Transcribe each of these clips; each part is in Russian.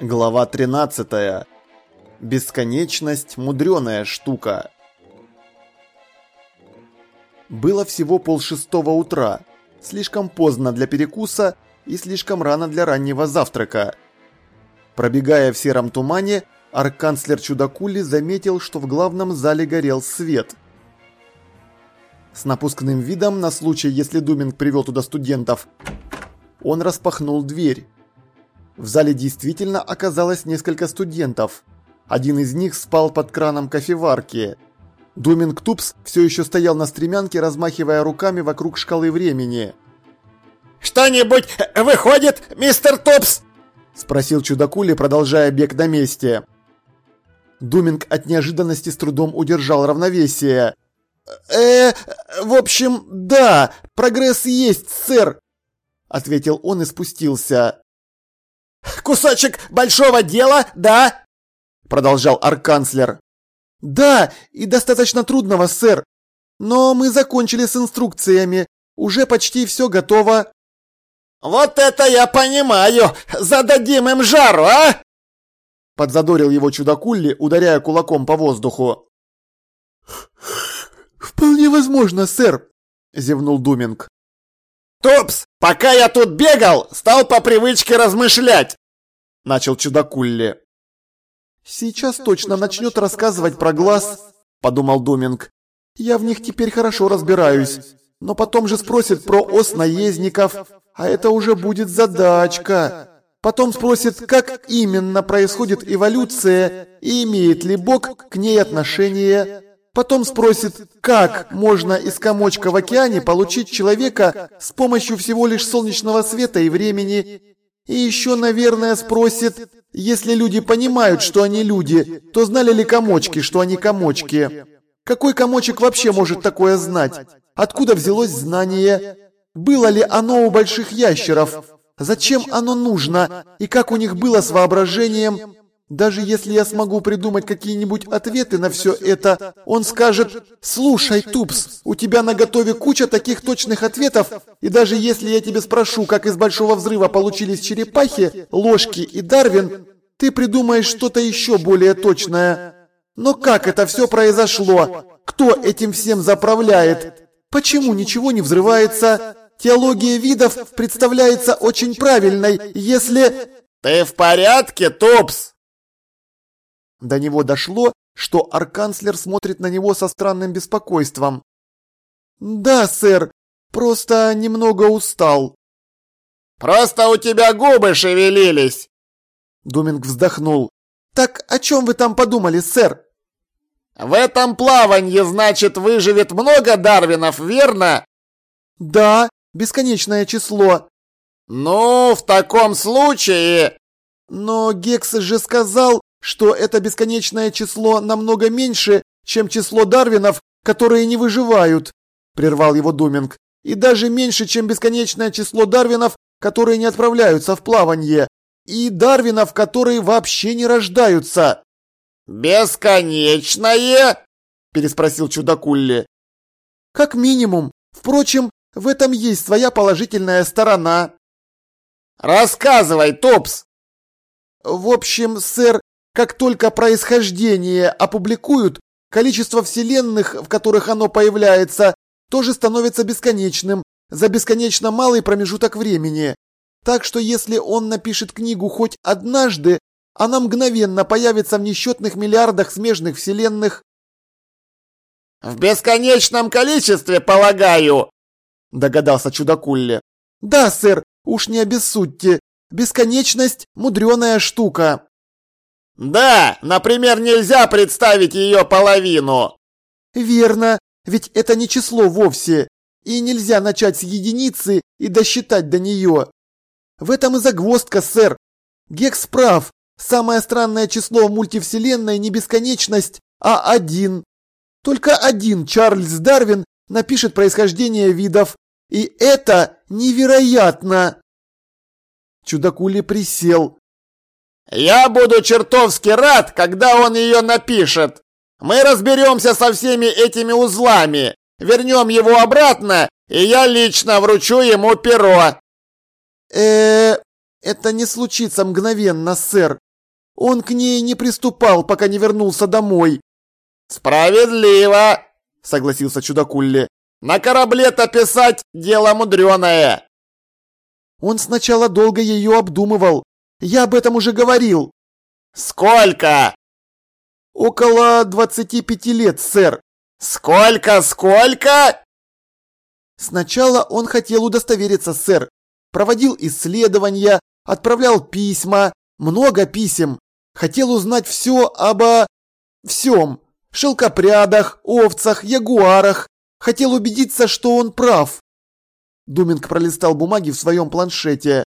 Глава 13. Бесконечность – мудреная штука. Было всего полшестого утра, слишком поздно для перекуса и слишком рано для раннего завтрака. Пробегая в сером тумане, арканцлер Чудакули заметил, что в главном зале горел свет. С напускным видом, на случай, если Думинг привел туда студентов, он распахнул дверь. В зале действительно оказалось несколько студентов. Один из них спал под краном кофеварки. Думинг Тупс все еще стоял на стремянке, размахивая руками вокруг шкалы времени. «Что-нибудь выходит, мистер Тупс?» – спросил чудакули, продолжая бег на месте. Думинг от неожиданности с трудом удержал равновесие. «Э, в общем, да, прогресс есть, сэр», – ответил он и спустился. «Кусочек большого дела, да?» – продолжал арканцлер. «Да, и достаточно трудного, сэр. Но мы закончили с инструкциями. Уже почти все готово». «Вот это я понимаю! Зададим им жару, а?» Подзадорил его чудакулли, ударяя кулаком по воздуху. «Вполне возможно, сэр», — зевнул Думинг. «Топс, пока я тут бегал, стал по привычке размышлять», — начал чудакулли. «Сейчас точно начнет рассказывать про глаз», — подумал Думинг. «Я в них теперь хорошо разбираюсь, но потом же спросит про ос наездников, а это уже будет задачка. Потом спросит, как именно происходит эволюция и имеет ли Бог к ней отношение. Потом спросит, как можно из комочка в океане получить человека с помощью всего лишь солнечного света и времени. И еще, наверное, спросит, если люди понимают, что они люди, то знали ли комочки, что они комочки? Какой комочек вообще может такое знать? Откуда взялось знание? Было ли оно у больших ящеров? Зачем оно нужно? И как у них было с воображением? Даже если я смогу придумать какие-нибудь ответы на все это, он скажет «Слушай, Тупс, у тебя на готове куча таких точных ответов, и даже если я тебе спрошу, как из Большого Взрыва получились черепахи, ложки и Дарвин, ты придумаешь что-то еще более точное. Но как это все произошло? Кто этим всем заправляет? Почему ничего не взрывается? Теология видов представляется очень правильной, если... «Ты в порядке, Тупс?» До него дошло, что арканцлер смотрит на него со странным беспокойством. «Да, сэр, просто немного устал». «Просто у тебя губы шевелились!» Думинг вздохнул. «Так о чем вы там подумали, сэр?» «В этом плавании, значит, выживет много Дарвинов, верно?» «Да, бесконечное число». «Ну, в таком случае...» «Но Гекс же сказал, что это бесконечное число намного меньше, чем число Дарвинов, которые не выживают», – прервал его Думинг, «и даже меньше, чем бесконечное число Дарвинов, которые не отправляются в плавание, и Дарвинов, которые вообще не рождаются». «Бесконечное?» – переспросил чудакулли. «Как минимум. Впрочем, в этом есть своя положительная сторона». «Рассказывай, Топс!» «В общем, сэр, как только происхождение опубликуют, количество вселенных, в которых оно появляется, тоже становится бесконечным, за бесконечно малый промежуток времени. Так что если он напишет книгу хоть однажды, она мгновенно появится в несчетных миллиардах смежных вселенных. «В бесконечном количестве, полагаю!» – догадался Чудакулли. «Да, сэр, уж не обессудьте. Бесконечность – мудреная штука». Да, например, нельзя представить ее половину. Верно, ведь это не число вовсе, и нельзя начать с единицы и досчитать до нее. В этом и загвоздка, сэр. Гекс прав, самое странное число в мультивселенной не бесконечность, а один. Только один Чарльз Дарвин напишет происхождение видов, и это невероятно. Чудакули присел, я буду чертовски рад, когда он ее напишет. Мы разберемся со всеми этими узлами, вернем его обратно, и я лично вручу ему перо. э это не случится мгновенно, сэр. Он к ней не приступал, пока не вернулся домой. Справедливо, согласился чудакулли. На корабле-то писать дело мудреное. Он сначала долго ее обдумывал. Я об этом уже говорил. Сколько? Около 25 лет, сэр. Сколько, сколько? Сначала он хотел удостовериться, сэр. Проводил исследования, отправлял письма, много писем. Хотел узнать все обо... всем. Шелкопрядах, овцах, ягуарах. Хотел убедиться, что он прав. Думинг пролистал бумаги в своем планшете.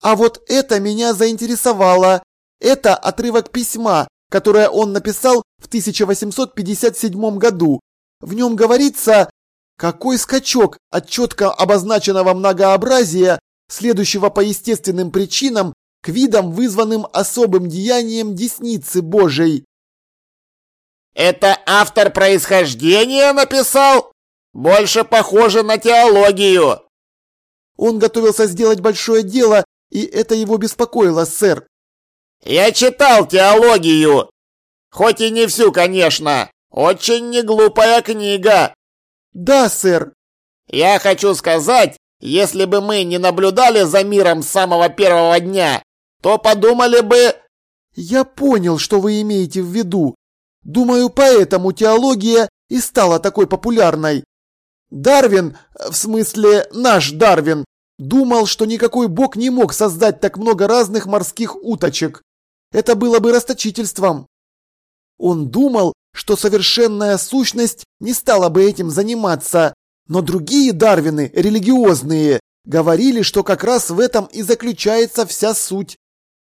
А вот это меня заинтересовало. Это отрывок письма, которое он написал в 1857 году. В нем говорится, какой скачок от четко обозначенного многообразия, следующего по естественным причинам, к видам, вызванным особым деянием десницы Божией. Это автор происхождения написал? Больше похоже на теологию. Он готовился сделать большое дело, и это его беспокоило, сэр. Я читал теологию. Хоть и не всю, конечно. Очень неглупая книга. Да, сэр. Я хочу сказать, если бы мы не наблюдали за миром с самого первого дня, то подумали бы... Я понял, что вы имеете в виду. Думаю, поэтому теология и стала такой популярной. Дарвин, в смысле наш Дарвин, думал, что никакой бог не мог создать так много разных морских уточек. Это было бы расточительством. Он думал, что совершенная сущность не стала бы этим заниматься, но другие Дарвины, религиозные, говорили, что как раз в этом и заключается вся суть.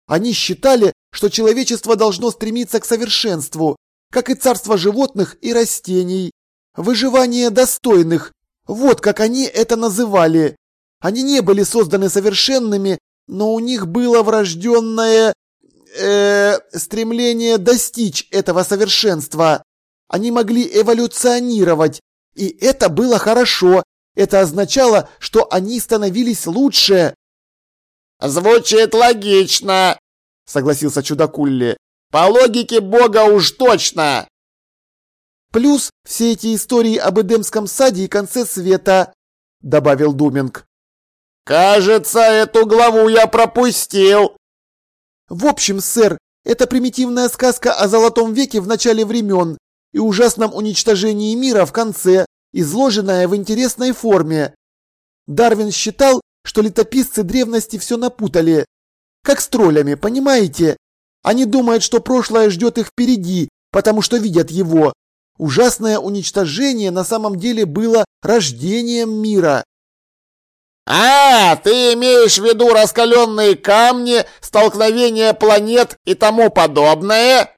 Они считали, что человечество должно стремиться к совершенству, как и царство животных и растений. Выживание достойных, вот как они это называли. Они не были созданы совершенными, но у них было врожденное э, стремление достичь этого совершенства. Они могли эволюционировать, и это было хорошо. Это означало, что они становились лучше. «Звучит логично», — согласился чудакулли. «По логике Бога уж точно». «Плюс все эти истории об Эдемском саде и конце света», — добавил Думинг. «Кажется, эту главу я пропустил», в общем, сэр, это примитивная сказка о золотом веке в начале времен и ужасном уничтожении мира в конце, изложенная в интересной форме. Дарвин считал, что летописцы древности все напутали. Как с троллями, понимаете? Они думают, что прошлое ждет их впереди, потому что видят его. Ужасное уничтожение на самом деле было рождением мира. «А, ты имеешь в виду раскаленные камни, столкновение планет и тому подобное?»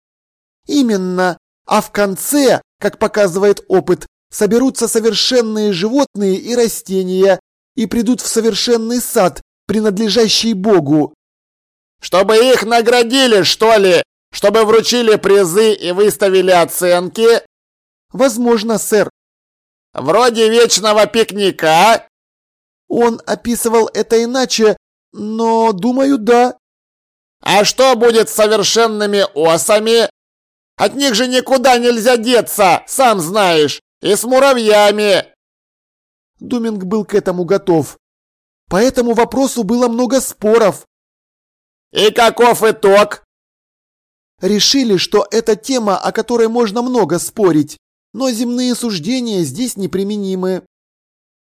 «Именно. А в конце, как показывает опыт, соберутся совершенные животные и растения и придут в совершенный сад, принадлежащий Богу». «Чтобы их наградили, что ли? Чтобы вручили призы и выставили оценки?» «Возможно, сэр». «Вроде вечного пикника?» Он описывал это иначе, но, думаю, да. А что будет с совершенными осами? От них же никуда нельзя деться, сам знаешь, и с муравьями. Думинг был к этому готов. По этому вопросу было много споров. И каков итог? Решили, что это тема, о которой можно много спорить, но земные суждения здесь неприменимы.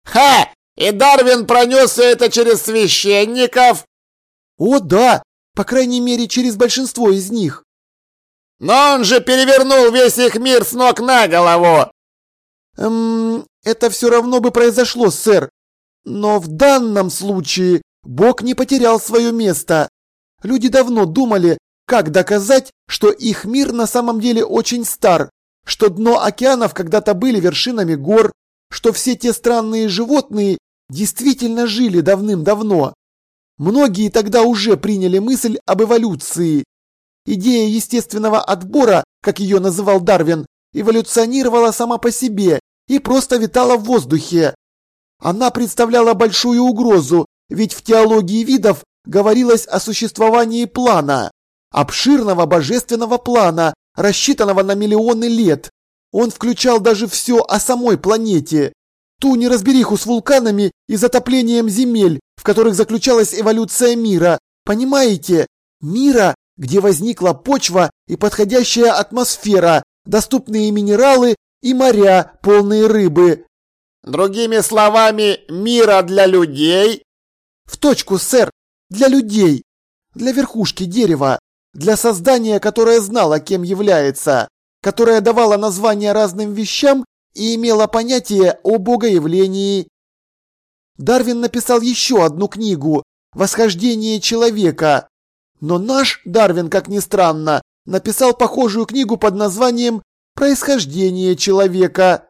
Ха! И Дарвин пронес все это через священников? О, да! По крайней мере, через большинство из них. Но он же перевернул весь их мир с ног на голову. Эм, это все равно бы произошло, сэр. Но в данном случае Бог не потерял свое место. Люди давно думали, как доказать, что их мир на самом деле очень стар, что дно океанов когда-то были вершинами гор, что все те странные животные действительно жили давным-давно. Многие тогда уже приняли мысль об эволюции. Идея естественного отбора, как ее называл Дарвин, эволюционировала сама по себе и просто витала в воздухе. Она представляла большую угрозу, ведь в теологии видов говорилось о существовании плана, обширного божественного плана, рассчитанного на миллионы лет. Он включал даже все о самой планете, ту неразбериху с вулканами и затоплением земель, в которых заключалась эволюция мира. Понимаете? Мира, где возникла почва и подходящая атмосфера, доступные минералы и моря, полные рыбы. Другими словами, мира для людей? В точку, сэр. Для людей. Для верхушки дерева. Для создания, которое знало, кем является. Которое давало названия разным вещам и имело понятие о богоявлении. Дарвин написал еще одну книгу «Восхождение человека». Но наш Дарвин, как ни странно, написал похожую книгу под названием «Происхождение человека».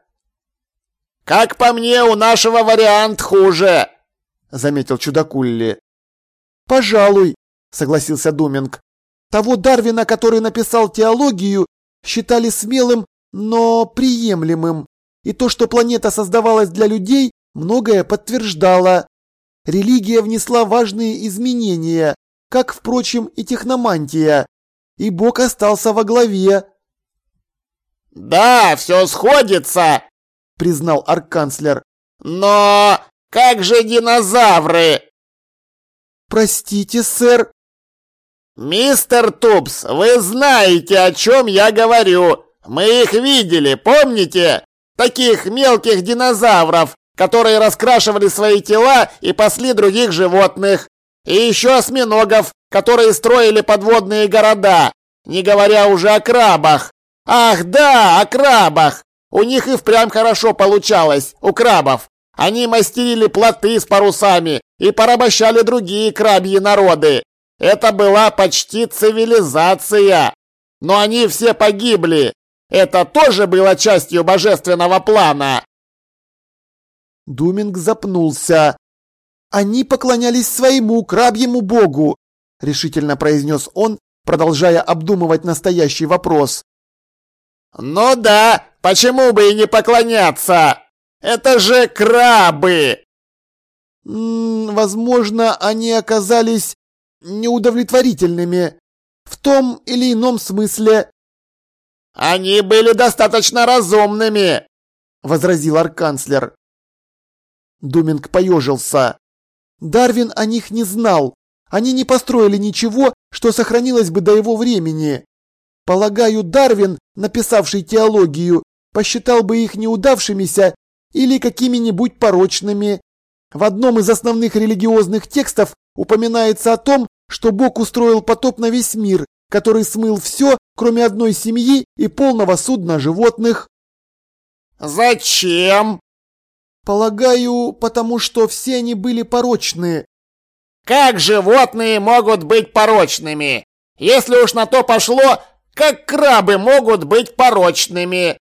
«Как по мне, у нашего вариант хуже», — заметил чудакулли. «Пожалуй», — согласился Думинг. «Того Дарвина, который написал теологию, считали смелым, но приемлемым. И то, что планета создавалась для людей, многое подтверждало. Религия внесла важные изменения, как, впрочем, и техномантия. И Бог остался во главе. «Да, все сходится», — признал арканцлер. «Но как же динозавры?» «Простите, сэр». «Мистер Тупс, вы знаете, о чем я говорю. Мы их видели, помните? Таких мелких динозавров, которые раскрашивали свои тела и пасли других животных. И еще осьминогов, которые строили подводные города, не говоря уже о крабах. Ах да, о крабах! У них и впрямь хорошо получалось, у крабов. Они мастерили плоты с парусами и порабощали другие крабьи народы. Это была почти цивилизация. Но они все погибли. Это тоже было частью божественного плана. Думинг запнулся. Они поклонялись своему крабьему богу, решительно произнес он, продолжая обдумывать настоящий вопрос. «Ну да, почему бы и не поклоняться? Это же крабы!» М -м, «Возможно, они оказались неудовлетворительными. В том или ином смысле». «Они были достаточно разумными», — возразил арканцлер. Думинг поежился. Дарвин о них не знал. Они не построили ничего, что сохранилось бы до его времени. Полагаю, Дарвин, написавший теологию, посчитал бы их неудавшимися или какими-нибудь порочными. В одном из основных религиозных текстов упоминается о том, что Бог устроил потоп на весь мир, который смыл все, кроме одной семьи и полного судна животных. «Зачем?» «Полагаю, потому что все они были порочные». «Как животные могут быть порочными? Если уж на то пошло, как крабы могут быть порочными?»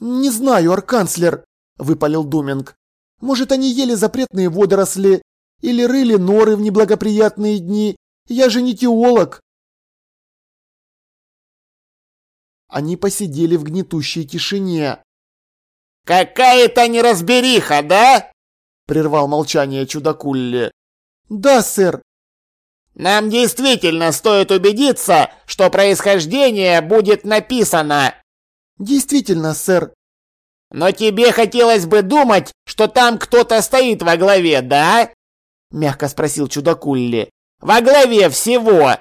«Не знаю, арканцлер», — выпалил Думинг. «Может, они ели запретные водоросли или рыли норы в неблагоприятные дни. Я же не теолог». Они посидели в гнетущей тишине. «Какая-то неразбериха, да?» — прервал молчание чудакулли. «Да, сэр», нам действительно стоит убедиться, что происхождение будет написано. Действительно, сэр. Но тебе хотелось бы думать, что там кто-то стоит во главе, да? Мягко спросил чудакулли. Во главе всего.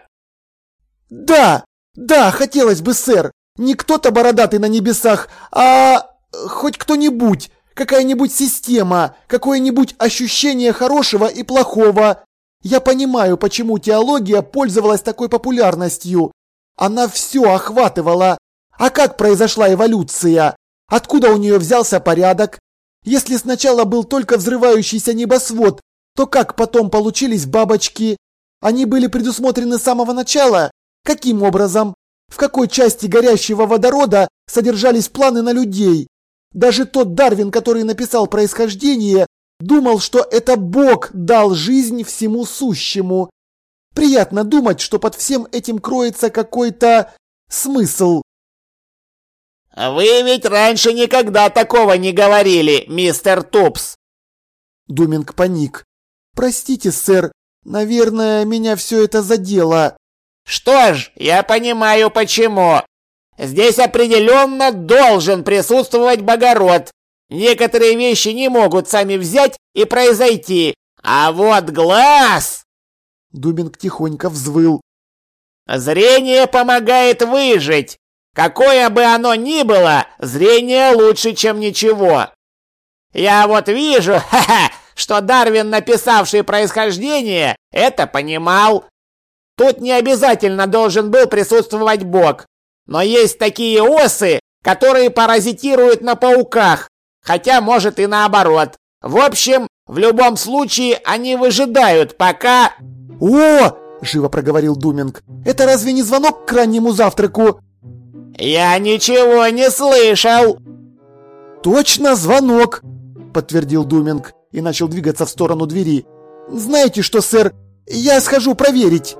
Да, да, хотелось бы, сэр. Не кто-то бородатый на небесах, а хоть кто-нибудь, какая-нибудь система, какое-нибудь ощущение хорошего и плохого, я понимаю, почему теология пользовалась такой популярностью. Она все охватывала. А как произошла эволюция? Откуда у нее взялся порядок? Если сначала был только взрывающийся небосвод, то как потом получились бабочки? Они были предусмотрены с самого начала? Каким образом? В какой части горящего водорода содержались планы на людей? Даже тот Дарвин, который написал происхождение, Думал, что это Бог дал жизнь всему сущему. Приятно думать, что под всем этим кроется какой-то смысл. «Вы ведь раньше никогда такого не говорили, мистер Тупс!» Думинг паник. «Простите, сэр, Наверное, меня все это задело. Что ж, я понимаю почему. Здесь определенно должен присутствовать Богород. Некоторые вещи не могут сами взять и произойти. А вот глаз... Дубинг тихонько взвыл. Зрение помогает выжить. Какое бы оно ни было, зрение лучше, чем ничего. Я вот вижу, ха-ха, что Дарвин, написавший происхождение, это понимал. Тут не обязательно должен был присутствовать Бог. Но есть такие осы, которые паразитируют на пауках, хотя может и наоборот. В общем, в любом случае они выжидают, пока... «О!» – живо проговорил Думинг. «Это разве не звонок к раннему завтраку?» «Я ничего не слышал!» «Точно звонок!» – подтвердил Думинг и начал двигаться в сторону двери. «Знаете что, сэр? Я схожу проверить!»